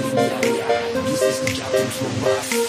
This is the captain's for us.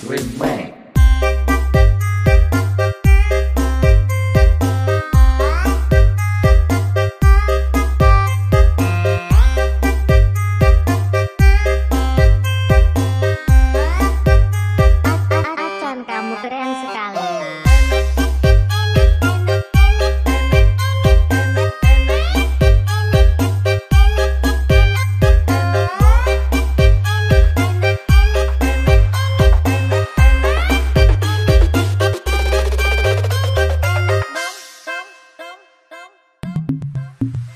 Sekali. Yeah.